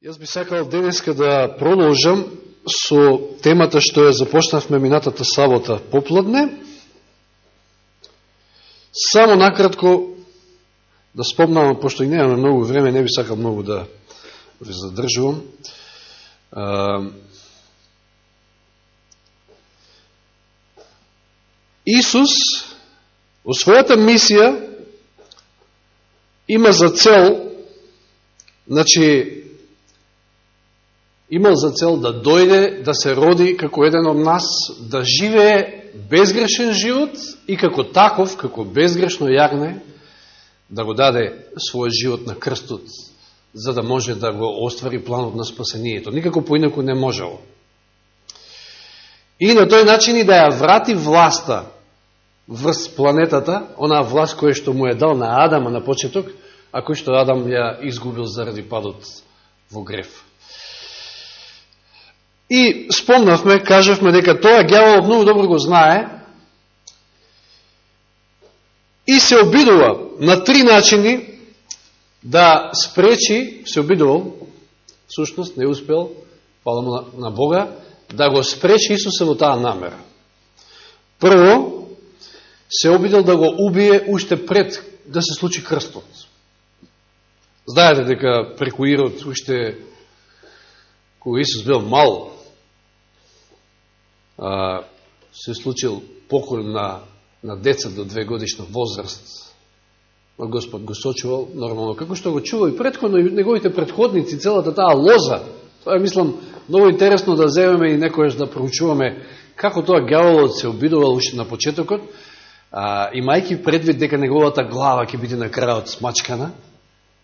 Јас би сакал денеска да продолжам со темата што ја започнавме минатата сабота попладне. Само накратко да спомнам, пошто и немаме многу време, не би сакал многу да ви задржувам. Исус, во својата мисија, има за цел, значи, имал за цел да дојде, да се роди како еден од нас, да живее безгрешен живот и како таков, како безгрешно јагне, да го даде својот живот на крстот, за да може да го оствари планот на спасението. Никако поинако не можело. И на тој начин и да ја врати власта врз планетата, онаа власт која што му е дал на Адама на почеток, а кој што Адам ја изгубил заради падот во грефа. И спомнавме, кажавме дека тоа гјаволот многу добро го знае и се обидува на три начини да спречи, се обидувал, сушност не успел, фала на, на Бога, да го спречи Исуса во таа намера. Прво, се обидел да го убие уште пред да се случи крстот. Знаете дека преку Ирод уште кога Исус бил мал, а, се случил покол на, на деца до две годишна возраст. Господ го сочувал нормално, како што го чува и предходно и неговите предходници, целата таа лоза. Тоа е, мислам, многу интересно да земеме и некојаш да проучуваме како тоа гјаволот се обидувал уште на почетокот, а, имајки предвид дека неговата глава ќе биде на крајот смачкана,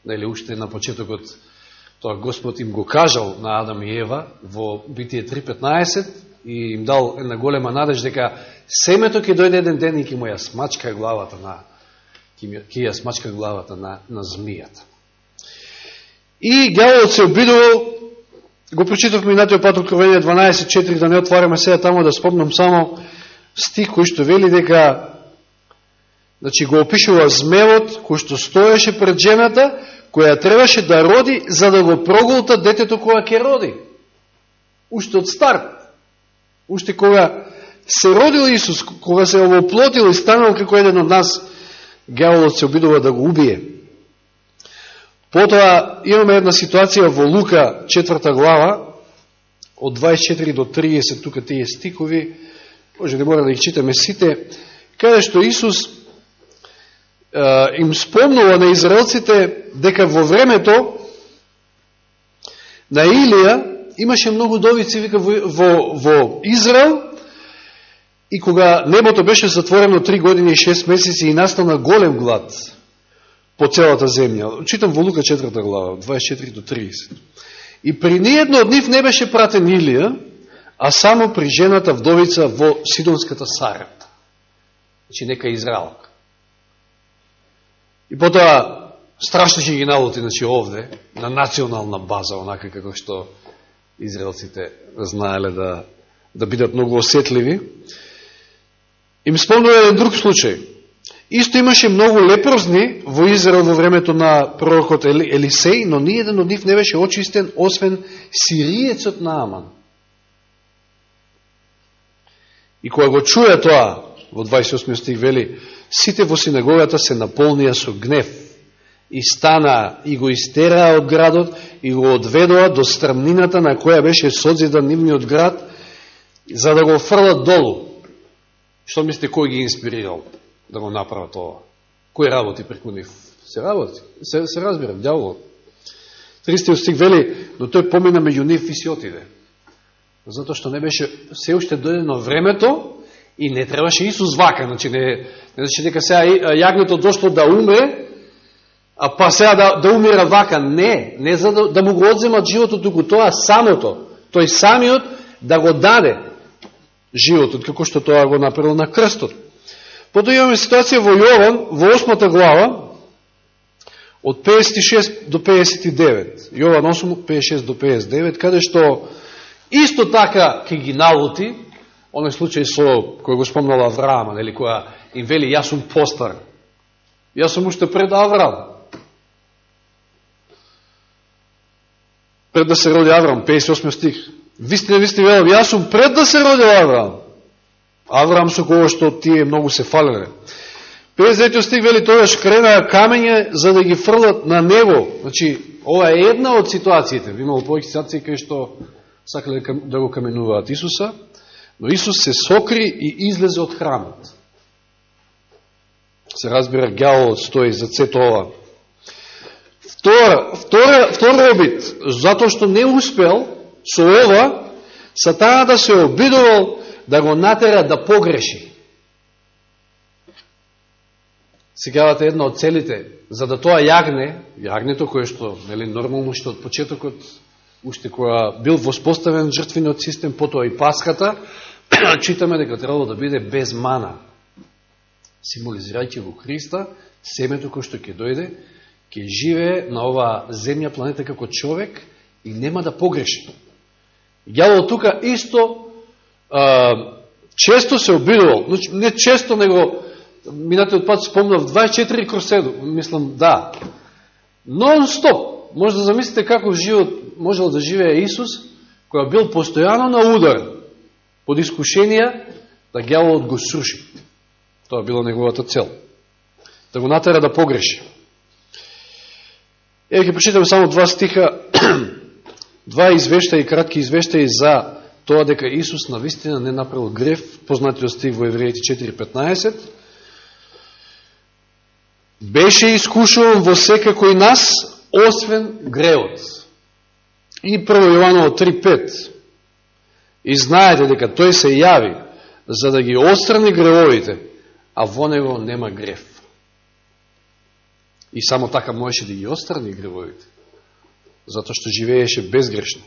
нели уште на почетокот тоа Господ им го кажал на Адам и Ева во Битие 3.15, и им дал една голема надеж дека семето ќе дојде еден ден и ќе му ја смачка главата на ќе ја смачка главата на, на змијата. И ѓаволот се обидувал, го прочитавме минатиот пат Откровение 12.4, да не отвараме сега таму да спомнам само стих кој што вели дека значи го опишува змевот кој што стоеше пред жената, која требаше да роди за да го проголта детето која ќе роди. Уште од старт. Уште кога се родил Исус, кога се овоплотил и станал како еден од нас, гјаволот се обидува да го убие. Потоа имаме една ситуација во Лука, четврта глава, од 24 до 30, тука тие стикови, може да мора да ги читаме сите, каде што Исус е, им спомнува на израелците дека во времето на Илија имаше многу довици вика, во, во, во Израел и кога небото беше затворено 3 години и 6 месеци и настана голем глад по целата земја. Читам во Лука 4 глава, 24 до 30. И при ниедно од нив не беше пратен Илија, а само при жената вдовица во Сидонската Сарат. Значи нека Израелка. И потоа страшно ќе ги налути значи, овде, на национална база, онака како што израелците знаеле да, да бидат многу осетливи. Им спомнува еден друг случај. Исто имаше многу лепрозни во Израел во времето на пророкот Елисеј, но ни еден од нив не беше очистен, освен сириецот на Аман. И кога го чуја тоа, во 28 стих вели, сите во синагогата се наполнија со гнев и стана и го истераа од градот и го одведоа до стрмнината на која беше созидан нивниот град за да го фрлат долу. Што мислите кој ги инспирирал да го направат тоа? Кој работи преку нив? Се работи, се, се разбира, дјаволот. 30 стих вели, но тој помина меѓу нив и си отиде. Затоа што не беше се уште дојдено времето и не требаше Исус вака, значи не, не значи дека сега јагнето дошло да умре, А па сега да, да умира вака, не, не за да, да му го одземат животот, туку тоа самото, тој самиот да го даде животот, како што тоа го направил на крстот. Потоа имаме ситуација во Јован, во 8 глава, од 56 до 59. Јован 8, 56 до 59, каде што исто така ке ги налути, оној случај со кој го спомнала Авраама, нели, која им вели, јас сум постар. Јас сум уште пред Авраам. Пред да се роди Аврам, 58 стих. Вистина, вистина, велам, јас сум пред да се роди Аврам. Аврам со кого што тие многу се фалеле. 59 стих вели, тогаш кренаа камење за да ги фрлат на него. Значи, ова е една од ситуациите. Имало повеќе ситуации кај што сакале да го каменуваат Исуса, но Исус се сокри и излезе од храмот. Се разбира, гјаволот стои за цето ова. Втор, втор, втор обид, затоа што не успел со ова, Сатана да се обидувал да го натера да погреши. Сегавате една од целите, за да тоа јагне, јагнето кое што, нели, нормално што од почетокот, уште која бил воспоставен жртвениот систем, потоа и паската, читаме дека требало да биде без мана, символизирајќи во Христа, семето кој што ќе дојде, ќе живее на оваа земја, планета како човек и нема да погреши. Јавол тука исто а, често се обидувал, значи, не често, него минатиот пат спомнав 24 кроз 7, мислам да. Нон-стоп, може да замислите како живот можел да живее Исус, која бил постојано на удар под искушенија да ѓаволот го сруши. Тоа било неговата цел. Да го натера да погреши. Ева ќе прочитаме само два стиха, два извештаи, кратки извештаи за тоа дека Исус на вистина не направил греф, познатиот стих во Евреите 4.15, беше искушуван во секакој нас, освен греот. И 1 Јованово 3.5. И знаете дека тој се јави за да ги острани гревовите, а во него нема греф. И само така можеше да ги острани гревовите, затоа што живееше безгрешно.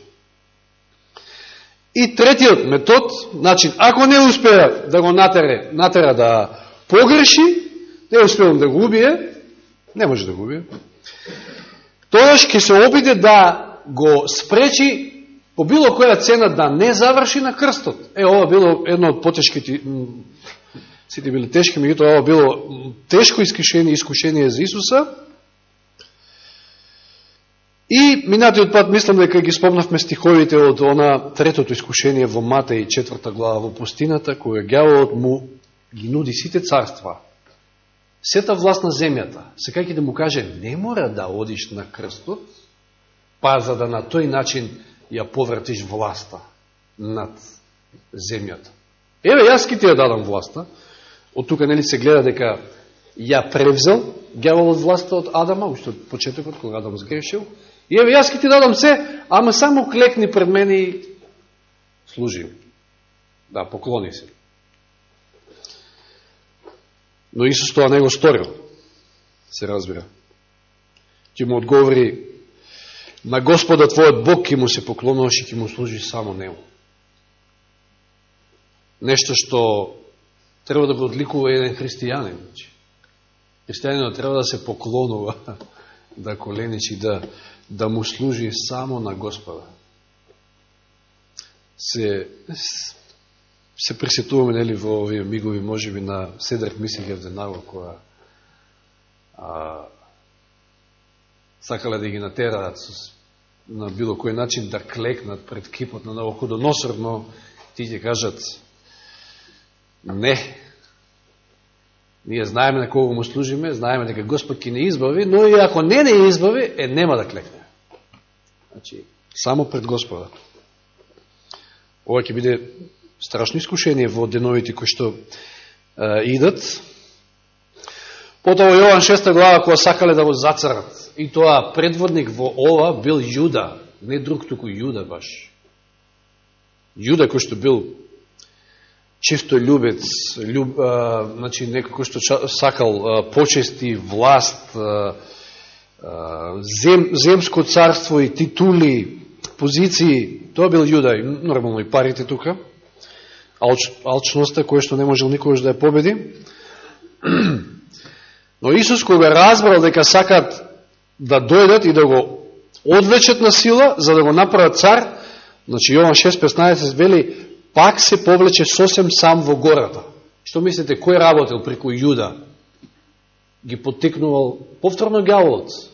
И третиот метод, значи, ако не успеа да го натере, натера да погреши, не успеам да го убие, не може да го убие, тојаш ќе се обиде да го спречи по било која цена да не заврши на крстот. Е, ова било едно од потешките, сите биле тешки, меѓуто ова било тешко искушение, искушение за Исуса, И минатиот пат мислам дека ги спомнавме стиховите од она третото искушение во Матеј четврта глава во пустината, која гјаволот му ги нуди сите царства, сета власт на земјата. Секај да му каже, не мора да одиш на крстот, па за да на тој начин ја повратиш власта над земјата. Еве, јас ки ти ја дадам власта, од тука нели се гледа дека ја превзел гјаволот власта од Адама, уште од почетокот, кога Адам сгрешил, И еве, јас ќе ти дадам се, ама само клекни пред мене и служи. Да, поклони се. Но Исус тоа не го сторил, се разбира. Ќе му одговори, на Господа твојот Бог ќе му се поклонуваш и ќе му служи само Нему. Нешто што треба да го одликува еден христијанин. Значи. Христијанинот треба да се поклонува, да коленичи, да да му служи само на Господа. Се, се присетуваме нели, во овие мигови, може би, на Седрак Мисигев Денаго, која а, сакале да ги натераат на било кој начин да клекнат пред кипот на Новоходоносор, но ти ќе кажат не, Ние знаеме на кого му служиме, знаеме дека Господ ќе не избави, но и ако не не избави, е нема да клекне. Значи, само пред Господа. Ова ќе биде страшно искушение во деновите кои што е, идат. Потоа Јован 6 глава, која сакале да го зацарат, и тоа предводник во ова бил Јуда, не друг туку Јуда баш. Јуда кој што бил чисто љубец, љуб, а, значи некој што сакал а, почести, власт, а, зем, земско царство и титули, позиции, тоа бил Јуда, нормално и парите тука, алч, алчноста која што не можел никогаш да ја победи. Но Исус кога разбрал дека сакат да дојдат и да го одвлечат на сила, за да го направат цар, значи Јован 6.15 вели, пак се повлече сосем сам во гората. Што мислите, кој работел преку Јуда? Ги потикнувал повторно гјаволот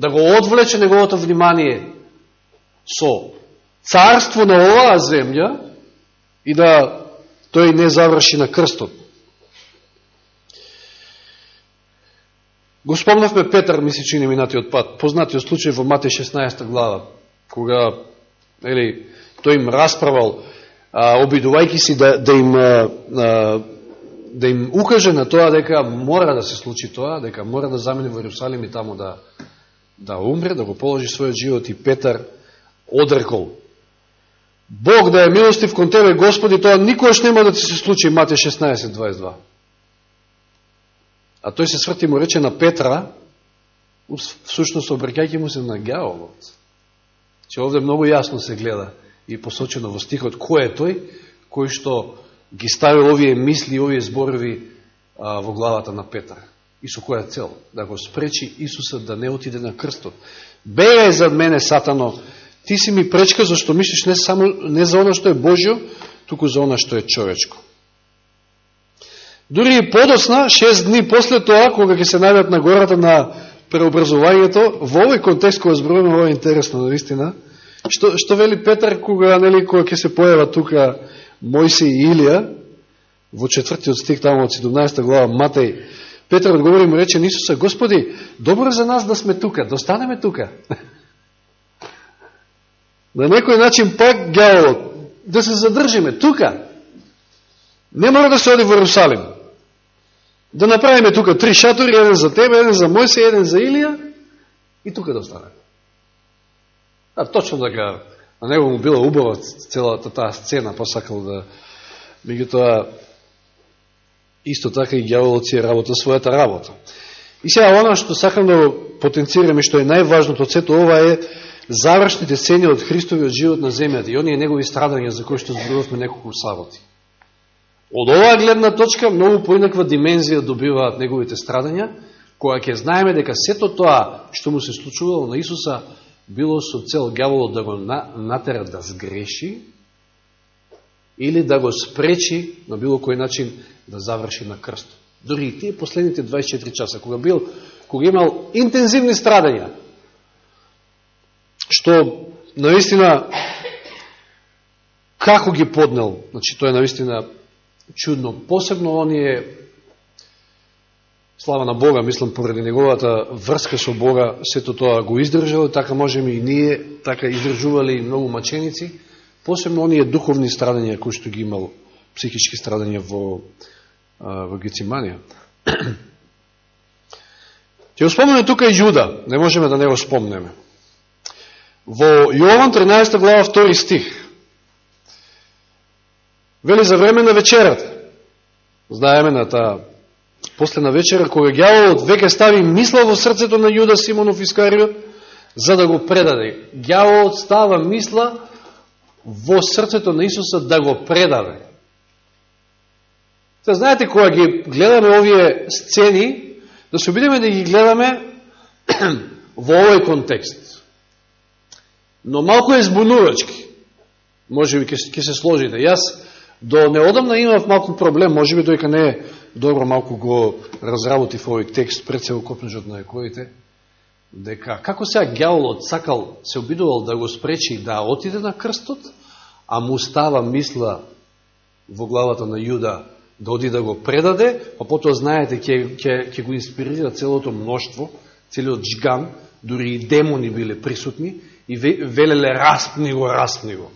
да го одвлече неговото внимание со царство на оваа земја и да тој не заврши на крстот. Го спомнавме Петар, ми се чини минатиот пат, познатиот случај во Мате 16 глава, кога ели, тој им расправал, а, обидувајки си да, да им а, да им укаже на тоа дека мора да се случи тоа, дека мора да замени во Иерусалим и таму да, да умре, да го положи својот живот и Петар одрекол. Бог да е милостив кон тебе, Господи, тоа никош нема да ти се случи, Мате 16.22. А тој се сврти му рече на Петра, всушност обрекајќи му се на гјаволот. Че овде многу јасно се гледа и посочено во стихот кој е тој, кој што ги ставил овие мисли и овие зборови а, во главата на Петар. И со која цел? Да го спречи Исуса да не отиде на крстот. Бегај зад мене, Сатано, ти си ми пречка зашто мислиш не, само, не за оно што е Божјо, туку за оно што е човечко. Дури и подосна, шест дни после тоа, кога ќе се најдат на гората на преобразувањето, во овој контекст кој зборуваме, ова е интересно, наистина, што, што вели Петар, кога, нели, кога ќе се појава тука Мојси и Илија, во четвртиот стих тамо од 17 глава Матеј, Петар одговори му рече Нисуса, Господи, добро за нас да сме тука, да останеме тука. На некој начин пак гјаволот, да се задржиме тука. Не мора да се оди во Русалим. Да направиме тука три шатори, еден за тебе, еден за Мојсе, еден за Илија и тука да останеме. А точно така На него му била убава целата таа сцена, па посакал да... Меѓутоа, исто така и гјаволот си работа својата работа. И сега, оно што сакам да потенцирам и што е најважното од сето ова е завршните сцени од Христовиот живот на земјата и оние негови страдања за кои што зборувавме неколку саботи. Од оваа гледна точка многу поинаква димензија добиваат неговите страдања, која ќе знаеме дека сето тоа што му се случувало на Исуса било со цел гјаволот да го натера да сгреши или да го спречи на било кој начин да заврши на крст. Дори и тие последните 24 часа, кога бил, кога имал интензивни страдања, што наистина како ги поднел, значи тоа е наистина чудно, посебно оние Слава на Бога, мислам, поради неговата врска со Бога, сето тоа го издржал, така можеме и ние, така издржували и многу маченици, посебно оние духовни страдања кои што ги имал, психички страдања во, во Гециманија. Ќе го спомнеме тука и Јуда, не можеме да не го спомнеме. Во Јован 13 глава 2 стих, вели за време на вечерата, знаеме на таа после на вечера, кога гјаволот веќе стави мисла во срцето на Јуда Симонов Искариот, за да го предаде. Гјаволот става мисла во срцето на Исуса да го предаде. Та знаете, кога ги гледаме овие сцени, да се обидеме да ги гледаме во овој контекст. Но малко е збунувачки. Може би ќе се сложите. Јас до неодамна имав малку проблем, може би дојка не е добро малку го разработив овој текст пред се на екоите, дека како сега гјаволот сакал, се обидувал да го спречи да отиде на крстот, а му става мисла во главата на Јуда да оди да го предаде, а потоа знаете ќе, ќе, ќе го инспирира целото мноштво, целиот джган, дури и демони биле присутни и велеле распни го, распни го.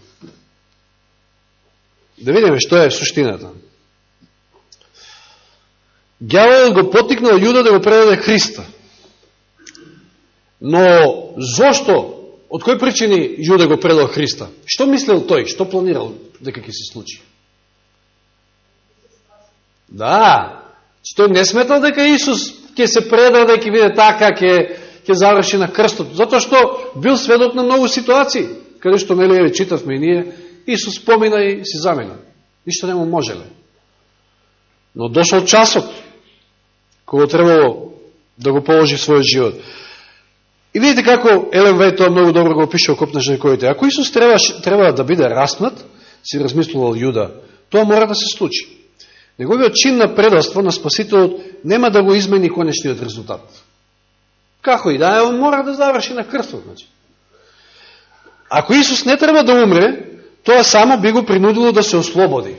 Да видиме што е суштината. Гјаволот го потикнал Јуда да го предаде Христа. Но зошто? Од кој причини Јуда го предал Христа? Што мислел тој? Што планирал дека ќе се случи? Да, што не сметал дека Исус ќе се предаде, да ќе биде така, ќе ќе заврши на крстот, затоа што бил сведок на многу ситуации, каде што нели читавме и ние, Исус помина и си замена. Ништо не му можеле. Но дошол часот, кога требало да го положи својот живот. И видите како Елен Вај тоа многу добро го опишува копнеш на женкоите. Ако Исус треба, треба да биде раснат, си размислувал Јуда, тоа мора да се случи. Неговиот чин на предалство на Спасителот нема да го измени конечниот резултат. Како и да е, он мора да заврши на крстот. Значи. Ако Исус не треба да умре, тоа само би го принудило да се ослободи.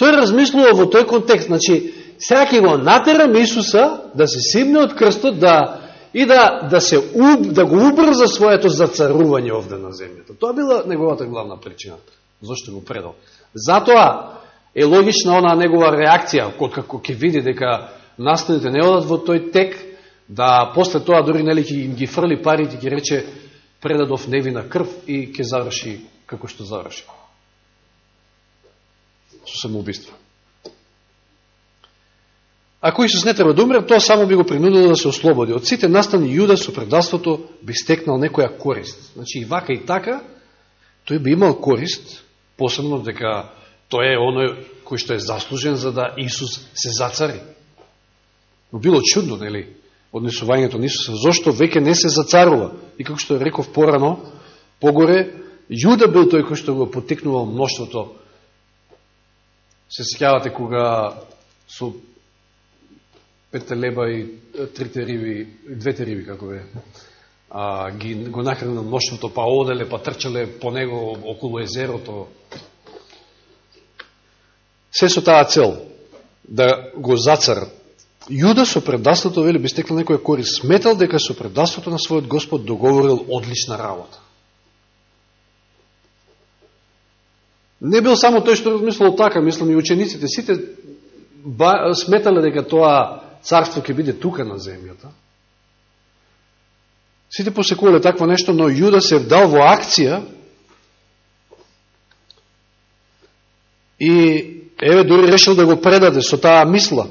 Тој размислува во тој контекст, значи, сега ќе го натерам Исуса да се симне од крстот, да и да, да, се, да го убрза своето зацарување овде на земјата. Тоа била неговата главна причина, Зошто го предал. Затоа е логична она негова реакција, како ќе види дека настаните не одат во тој тек, да после тоа дори нели ќе ги фрли парите, ќе рече предадов невина крв и ќе заврши како што заврши. Со самоубиство. Ако Исус не треба да умре, тоа само би го принудило да се ослободи. Од сите настани Јуда со предавството би стекнал некоја корист. Значи и вака и така, тој би имал корист, посебно дека тој е оној кој што е заслужен за да Исус се зацари. Но било чудно, нели, однесувањето на Исуса, зашто веќе не се зацарува. И како што реков порано, погоре, Јуда бил тој кој што го потекнувал мноштвото. Се сеќавате кога со петте леба и трите риби, двете риби, како бе, а, ги, го нахранил множеството, па оделе, па трчале по него околу езерото. Се со таа цел, да го зацарат. Јуда со предаството, вели, би стекла некоја кори, сметал дека со предаството на својот Господ договорил одлична работа. Не бил само тој што размислил така, мислам и учениците, сите сметале дека тоа царство ќе биде тука на земјата. Сите посекувале такво нешто, но Јуда се вдал во акција и еве дури решил да го предаде со таа мисла.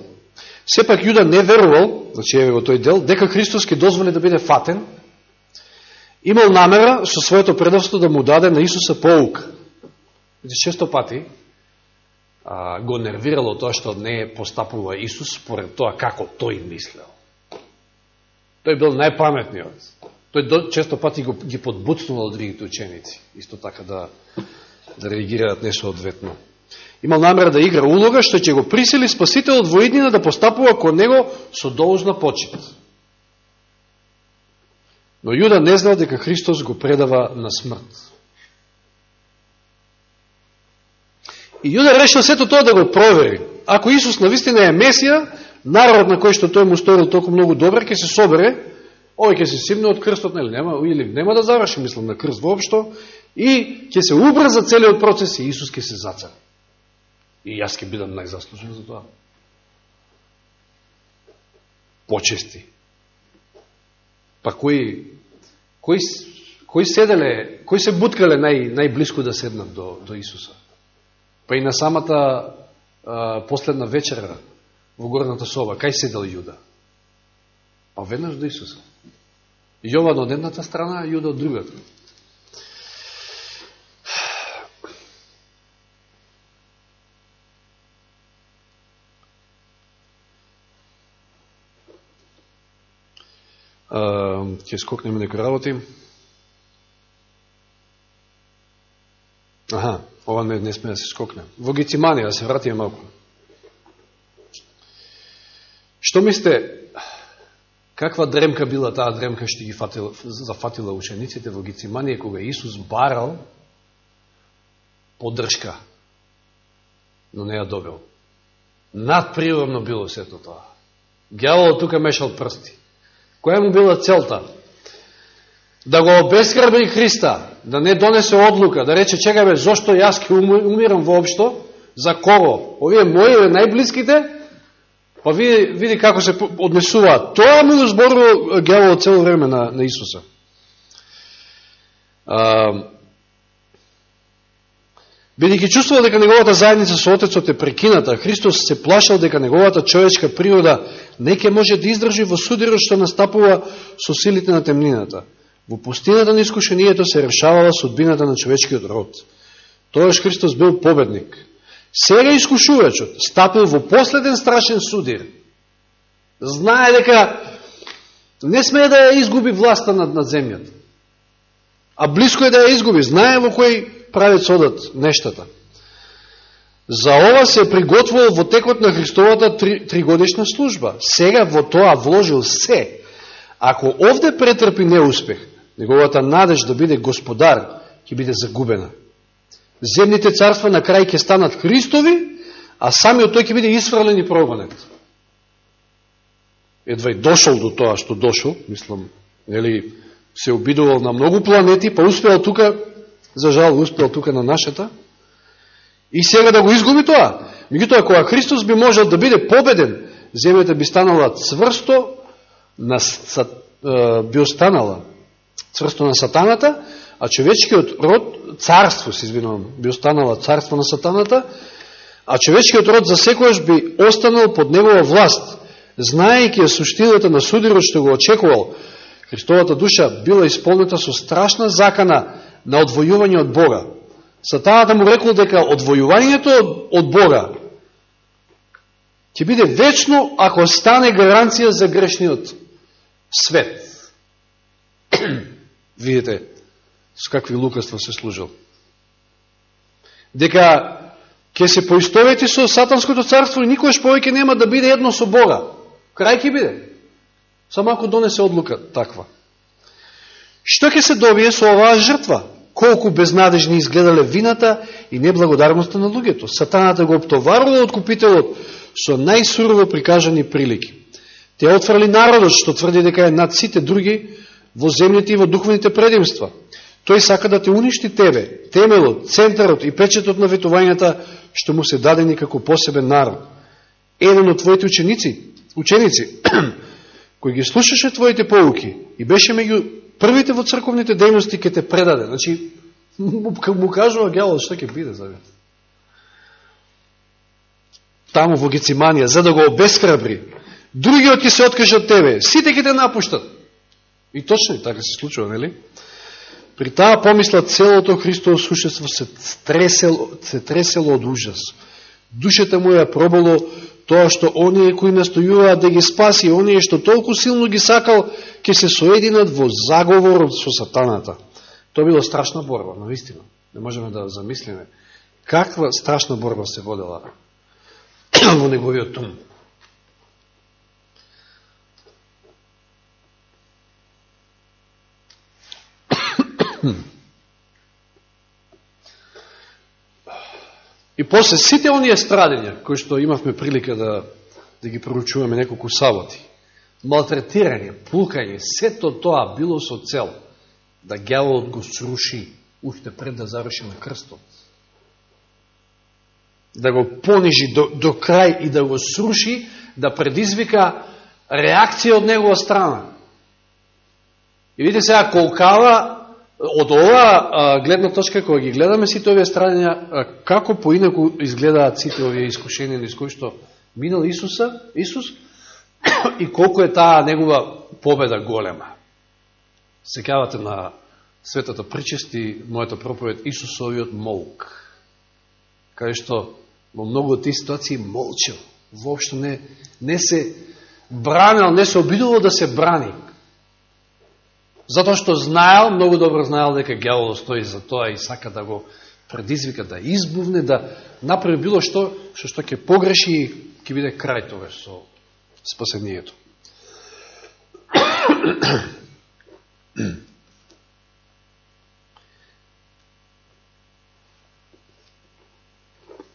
Сепак Јуда не верувал, значи еве во тој дел, дека Христос ќе дозволи да биде фатен, имал намера со своето предавство да му даде на Исуса поука. Често пати а, го нервирало тоа што не постапува Исус според тоа како тој мислел. Тој бил најпаметниот. Тој често пати го, ги подбуцнувал другите ученици, исто така да, да реагираат несоодветно. Имал намера да игра улога, што ќе го присели спасителот во иднина да постапува кон него со должна почет. Но Јуда не знал дека Христос го предава на смрт. И Јуда решил сето тоа да го провери. Ако Исус навистина е Месија, народ на кој што тој му сторил толку многу добро, ќе се собере, овој ќе се симне од крстот, нели, нема, или нема да заврши, мислам, на крст воопшто, и ќе се убрза целиот процес и Исус ќе се зацари. И јас ќе бидам најзаслужен за тоа. Почести. Па кои, кои, кои седеле, кои се буткале нај, најблиско да седнат до, до Исуса? Па и на самата а, последна вечера во горната соба, кај седел Јуда? Па веднаш до Исуса. Јован од едната страна, Јуда од другата. ќе скокнеме некои работи. Аха, ова не, не сме да се скокне. Во Гециманија, да се вратиме малку. Што мислите, каква дремка била таа дремка што ги фатила, зафатила учениците во Гециманија, кога Исус барал поддршка, но не ја добил. Надприродно било сето тоа. Гјаволот тука мешал прсти. Која му била целта? Да го обескрби Христа, да не донесе одлука, да рече, чека бе, зошто јас ке умирам воопшто, за кого? Овие мои најблиските, па види, види како се однесуваат. Тоа му зборува гјавол цело време на, на Исуса. Бидејќи чувствувал дека неговата заедница со Отецот е прекината, Христос се плашал дека неговата човечка природа не ке може да издржи во судирот што настапува со силите на темнината. Во пустината на искушението се решавала судбината на човечкиот род. Тоаш Христос бил победник. Сега искушувачот стапил во последен страшен судир. Знае дека не смее да ја изгуби власта над, над земјата. А близко е да ја изгуби. Знае во кој правец одат нештата. За ова се приготвувал во текот на Христовата три, тригодишна служба. Сега во тоа вложил се. Ако овде претрпи неуспех, неговата надеж да биде господар ќе биде загубена. Земните царства на крај ќе станат Христови, а самиот тој ќе биде исфрлен и прогонет. Едва и дошол до тоа што дошол, мислам, нели, се обидувал на многу планети, па успеал тука, за жал успеал тука на нашата, и сега да го изгуби тоа. Меѓутоа, кога Христос би можел да биде победен, земјата би станала цврсто, на, би останала цврсто на сатаната, а човечкиот род, царство, се извинувам, би останала царство на сатаната, а човечкиот род за секојаш би останал под негова власт, знаејќи суштината на судирот што го очекувал, Христовата душа била исполнета со страшна закана на одвојување од Бога. Сатаната му рекол дека одвојувањето од Бога ќе биде вечно ако стане гаранција за грешниот свет. Видите, с какви лукаства се служил. Дека ќе се поистовети со сатанското царство и никојаш повеќе нема да биде едно со Бога. Крај ќе биде. Само ако донесе одлука таква. Што ќе се добие со оваа жртва? Колку безнадежни изгледале вината и неблагодарноста на луѓето. Сатаната го обтоварува од купителот со најсурово прикажани прилики. Те отврали народот што тврди дека е над сите други во земјите и во духовните предимства. Тој сака да те уништи тебе, темелот, центарот и печетот на ветувањата што му се дадени како посебен народ. Еден од твоите ученици, ученици, кој ги слушаше твоите поуки и беше меѓу првите во црковните дејности ке те предаде. Значи, му кажува гело што ќе биде за Таму во Гециманија, за да го обескрабри. Другиот ќе се откаже од тебе, сите ќе те напуштат. И точно така се случува, нели? При таа помисла целото Христово сушество се тресело, се тресело од ужас. Душата му ја пробало тоа што оние кои настојуваат да ги спаси, оние што толку силно ги сакал, ќе се соединат во заговор со сатаната. Тоа било страшна борба, наистина. Не можеме да замислиме каква страшна борба се водела во неговиот тум. И после сите оние страдења, кои што имавме прилика да, да ги проручуваме неколку саботи, малтретирање, плукање, сето тоа било со цел да гјаволот го сруши уште пред да заврши на крстот. Да го понижи до, до крај и да го сруши, да предизвика реакција од негова страна. И видите сега колкава од ова гледна точка, кога ги гледаме сите овие страдања, како поинаку изгледаат сите овие искушенија низ кои што минал Исуса, Исус, и колку е таа негова победа голема. Секавате на светата причести, мојата проповед, Исусовиот молк, кај што во многу од тие ситуации молчел, воопшто не, не се бранел, не се обидувал да се брани, Затоа што знаел, многу добро знаел дека гјаволот стои за тоа и сака да го предизвика, да избувне, да направи било што, што, што ќе погреши и ќе биде крај тоа со спасението.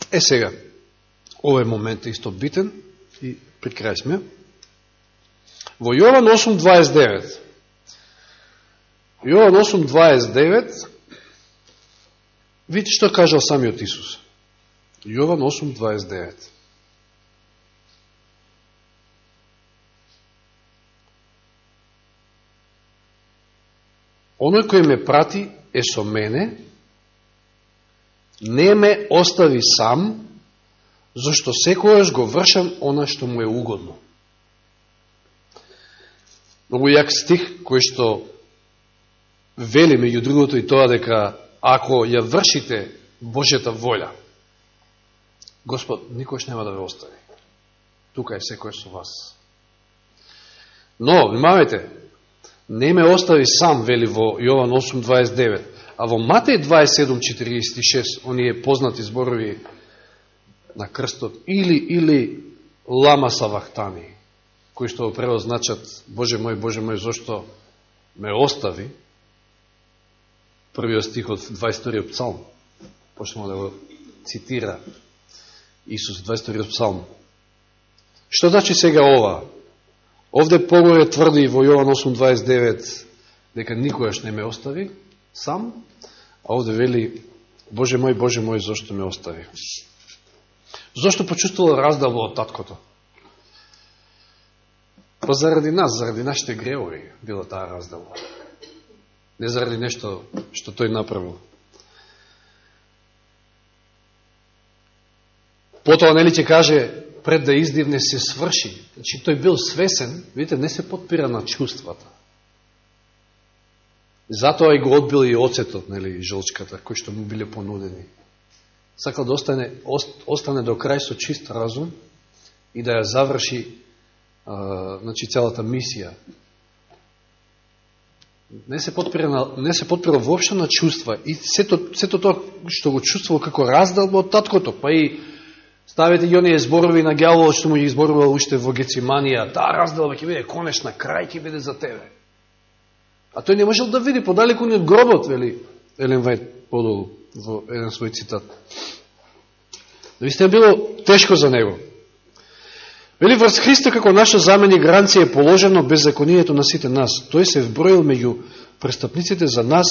Е сега, овој момент е исто битен и при крај сме. Во Јован 8.29 Јован 8.29, видите што кажал самиот Исус. Јован 8.29. Оној кој ме прати е со мене, не ме остави сам, зашто секојаш го вршам она што му е угодно. Многу јак стих кој што вели меѓу другото и тоа дека ако ја вршите Божјата волја, Господ никош нема да ве остави. Тука е секој со вас. Но, внимавајте, не ме остави сам, вели во Јован 8.29, а во Матеј 27.46, оние познати зборови, на крстот, или, или лама савахтани, кои што превод значат Боже мој, Боже мој, зашто ме остави, првиот стих од 22 псалм, почнемо да го цитира Исус 22 псалм. Што значи сега ова? Овде погоре тврди во Јован 8.29 дека никојаш не ме остави сам, а овде вели Боже мој, Боже мој, зашто ме остави? Зошто почувствувал раздава од таткото? Па заради нас, заради нашите гревови била таа раздава. Не заради нешто што тој направил. Потоа, нели ќе каже, пред да издивне се сврши. Значи, тој бил свесен, видите, не се подпира на чувствата. Затоа и го одбил и оцетот, нели, жолчката, кои што му биле понудени. Сакал да остане, остане до крај со чист разум и да ја заврши а, значи, целата мисија. Не се подпира, на, не се подпира воопшто на чувства и сето, сето тоа што го чувствувал како раздалба од таткото, па и ставите ги оние зборови на гјаволот што му ги изборувал уште во Гециманија, таа раздалба ќе биде конечна, крај ќе биде за тебе. А тој не можел да види подалеку ни од гробот, вели Елен Вајд подолу во еден свој цитат. Наистина било тешко за него. Вели врз Христа како наша замени гаранција е положено беззаконието на сите нас. Тој се вброил меѓу престапниците за нас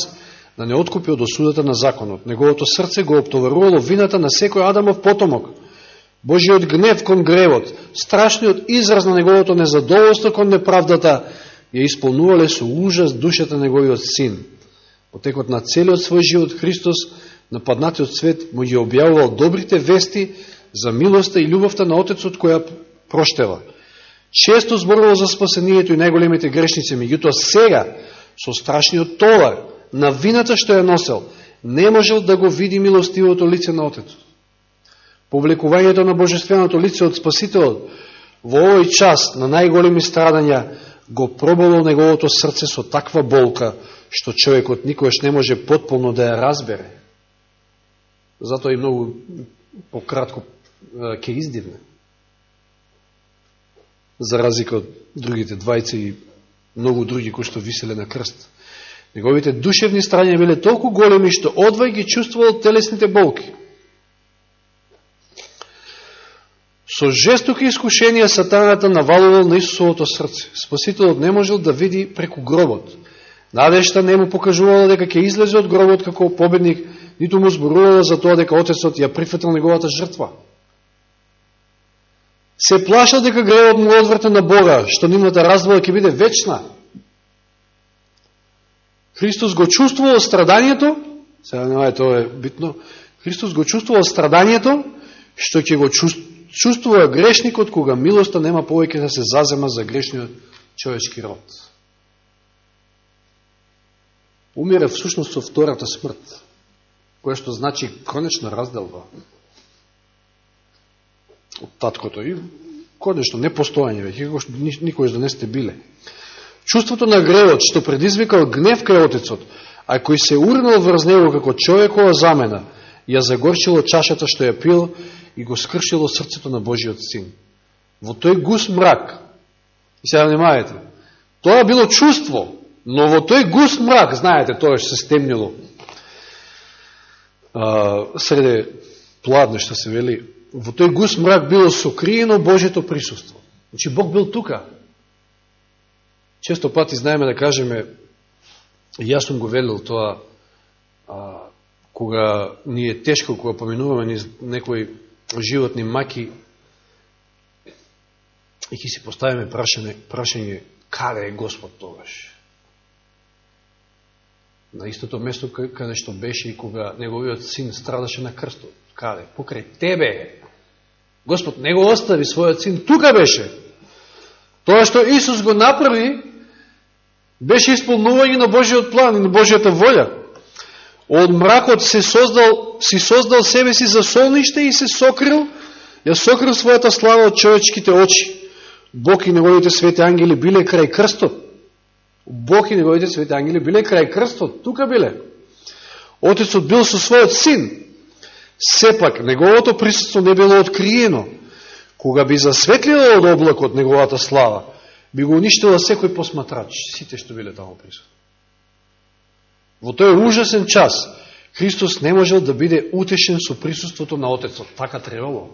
да не откупи од осудата на законот. Неговото срце го оптоварувало вината на секој Адамов потомок. Божиот гнев кон гревот, страшниот израз на неговото незадоволство кон неправдата, ја исполнувале со ужас душата неговиот син. Потекот на целиот свој живот Христос, нападнатиот свет, му ги објавувал добрите вести за милоста и љубовта на Отецот која проштева. Често зборувал за спасението и најголемите грешници, меѓутоа сега, со страшниот товар на вината што ја носел, не можел да го види милостивото лице на Отецот. Повлекувањето на Божественото лице од Спасителот во овој час на најголеми страдања го пробало неговото срце со таква болка, што човекот никојаш не може потполно да ја разбере. Затоа и многу пократко ќе издивне. За разлика од другите двајци и многу други кои што виселе на крст. Неговите душевни страња биле толку големи што одвај ги чувствувал телесните болки. Со жестоки искушенија сатаната навалувал на Исусовото срце. Спасителот не можел да види преку гробот. Надешта не му покажувала дека ќе излезе од гробот како победник, ниту му зборувала за тоа дека Отецот ја прифатил неговата жртва. Се плашал дека гревот му одврте на Бога, што нивната раздвоја ќе биде вечна. Христос го чувствувал страданието, сега не тоа е битно, Христос го чувствувал страданието, што ќе го чувствува грешникот кога милоста нема повеќе да се зазема за грешниот човечки род. Умира всушност со втората смрт, која што значи конечно разделба од таткото и конечно непостојање веќе, никој да не сте биле. Чувството на гревот што предизвикал гнев кај Отецот, а кој се урнал врз него како човекова замена, ја загорчило чашата што ја пил и го скршило срцето на Божиот син. Во тој гус мрак, и сега внимавајте, тоа било чувство, но во тој гус мрак, знаете, тоа што се стемнило среде пладно што се вели, во тој гус мрак било сокриено Божето присуство. Значи, Бог бил тука. Често пати знаеме да кажеме, јас сум го велил тоа, а, кога ни е тешко, кога поминуваме низ некои животни маки и ќе си поставиме прашање, прашање каде е Господ тогаш? На истото место каде што беше и кога неговиот син страдаше на крстот. Каде? Покрај тебе Господ не го остави својот син, тука беше. Тоа што Исус го направи, беше исполнување на Божиот план и на Божијата волја. Од мракот се создал, си создал себе си за солниште и се сокрил, ја сокрил својата слава од човечките очи. Бог и неговите свети ангели биле крај крстот. Бог и неговите свети ангели биле крај крстот. Тука биле. Отецот бил со својот син. Сепак, неговото присутство не било откриено. Кога би засветлило од облакот неговата слава, би го уништила секој посматрач, сите што биле таму присутни. Во тој ужасен час, Христос не можел да биде утешен со присуството на Отецот. Така требало.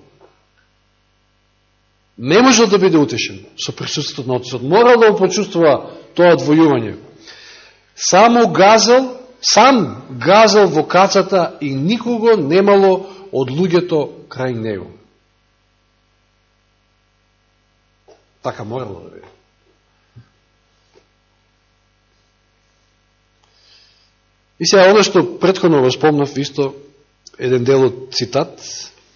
Не можел да биде утешен со присуството на Отецот. Морал да го почувствува тоа двојување. Само газал, сам газал во кацата и никого немало од луѓето крај него. Така морало да биде. И сега, оно што предходно го спомнав, исто еден дел од цитат,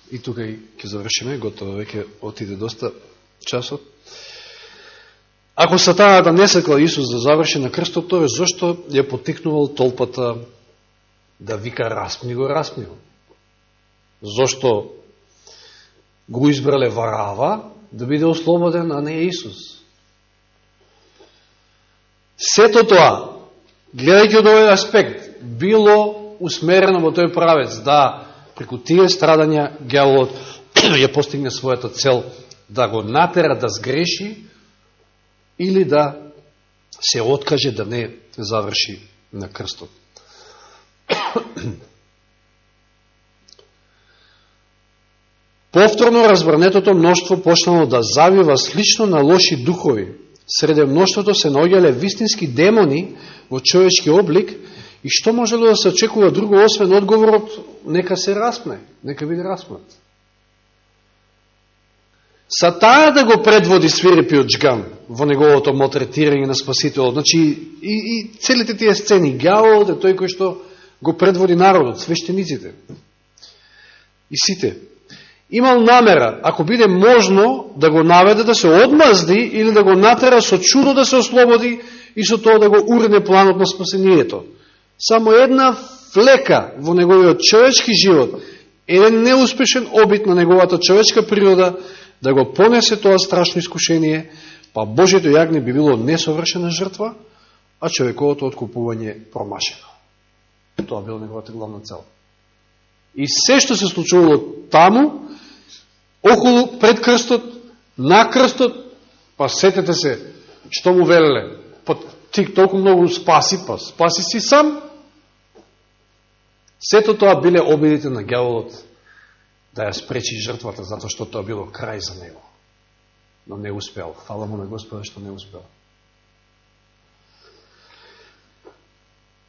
и тука и ќе завршиме, готово веќе отиде доста часот. Ако сатаната да не сакал Исус да заврши на крстот, тоа зашто ја потикнувал толпата да вика распни го, распни го. Зошто го избрале Варава да биде ослободен, а не Исус. Сето тоа, гледајќи од овој аспект, било усмерено во тој правец, да преку тие страдања гјаволот ја постигне својата цел да го натера да сгреши или да се откаже да не заврши на крстот. Повторно разбрнетото мноштво почнало да завива слично на лоши духови. Среде мноштвото се наоѓале вистински демони во човечки облик, И што можело да се очекува друго, освен одговорот, нека се распне, нека биде распнат. Сатаа да го предводи свирепиот джган во неговото мотретирање на Спасителот. Значи, и, и целите тие сцени, гјаволот е тој кој што го предводи народот, свештениците. И сите. Имал намера, ако биде можно, да го наведе да се одмазди или да го натера со чудо да се ослободи и со тоа да го урне планот на спасението само една флека во неговиот човечки живот, еден неуспешен обид на неговата човечка природа, да го понесе тоа страшно искушение, па Божието јагне би било несовршена жртва, а човековото откупување промашено. Тоа било неговата главна цел. И се што се случувало таму, околу пред крстот, на крстот, па сетете се, што му велеле, па ти толку многу спаси, па спаси си сам, Сето тоа биле обидите на гјаволот да ја спречи жртвата, затоа што тоа било крај за него. Но не успел. Фала му на Господа што не успел.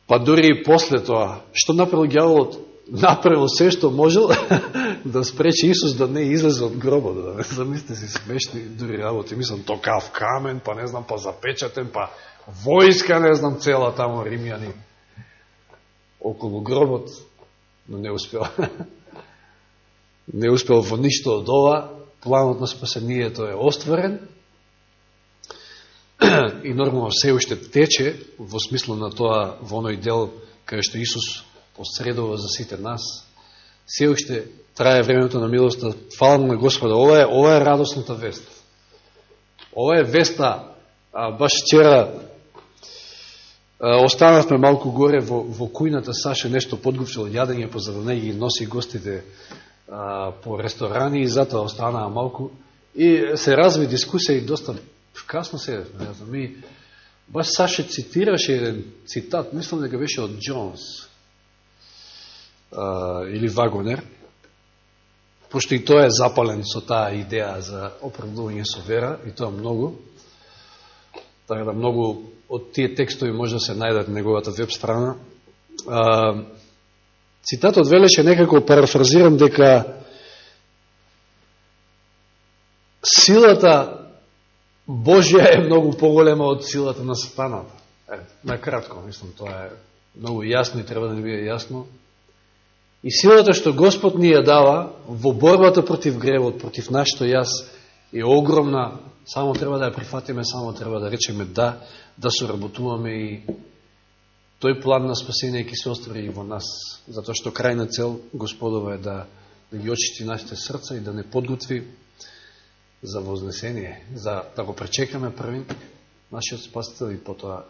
Па дори и после тоа, што направил гјаволот? Направил се што можел да спречи Исус да не излезе од гробот. Да замислите си смешни дури работи. Мислам, токав камен, па не знам, па запечатен, па војска, не знам, цела тамо римјани околу гробот, но не успел не успел во ништо од ова, планот на спасението е остварен и нормално се уште тече во смисло на тоа во оној дел кај што Исус посредува за сите нас. Се уште трае времето на милоста. Да Фала на Господа. Ова е, ова е радосната вест. Ова е веста, а, баш вчера Останавме малку горе во, во кујната, Саше нешто подготвил јадење, по за и носи гостите а, по ресторани и затоа останаа малку. И се разви дискусија и доста касно се, не знам, и баш Саше цитираше еден цитат, мислам дека беше од Джонс а, или Вагонер, пошто и тоа е запален со таа идеја за оправдување со вера, и тоа многу, така да многу од тие текстови може да се најдат неговата веб страна. А, цитатот велеше некако парафразирам дека силата Божја е многу поголема од силата на сатаната. Е, накратко, мислам, тоа е многу јасно и треба да биде јасно. И силата што Господ ни ја дава во борбата против гревот, против нашето јас, е огромна, само треба да ја прифатиме, само треба да речеме да, да соработуваме и тој план на спасение ќе се оствари и во нас, затоа што крајна цел Господова е да, да ги очисти нашите срца и да не подготви за вознесение, за да го пречекаме првин нашиот спасител и потоа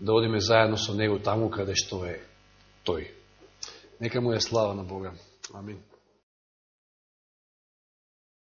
да одиме заедно со него таму каде што е тој. Нека му е слава на Бога. Амин.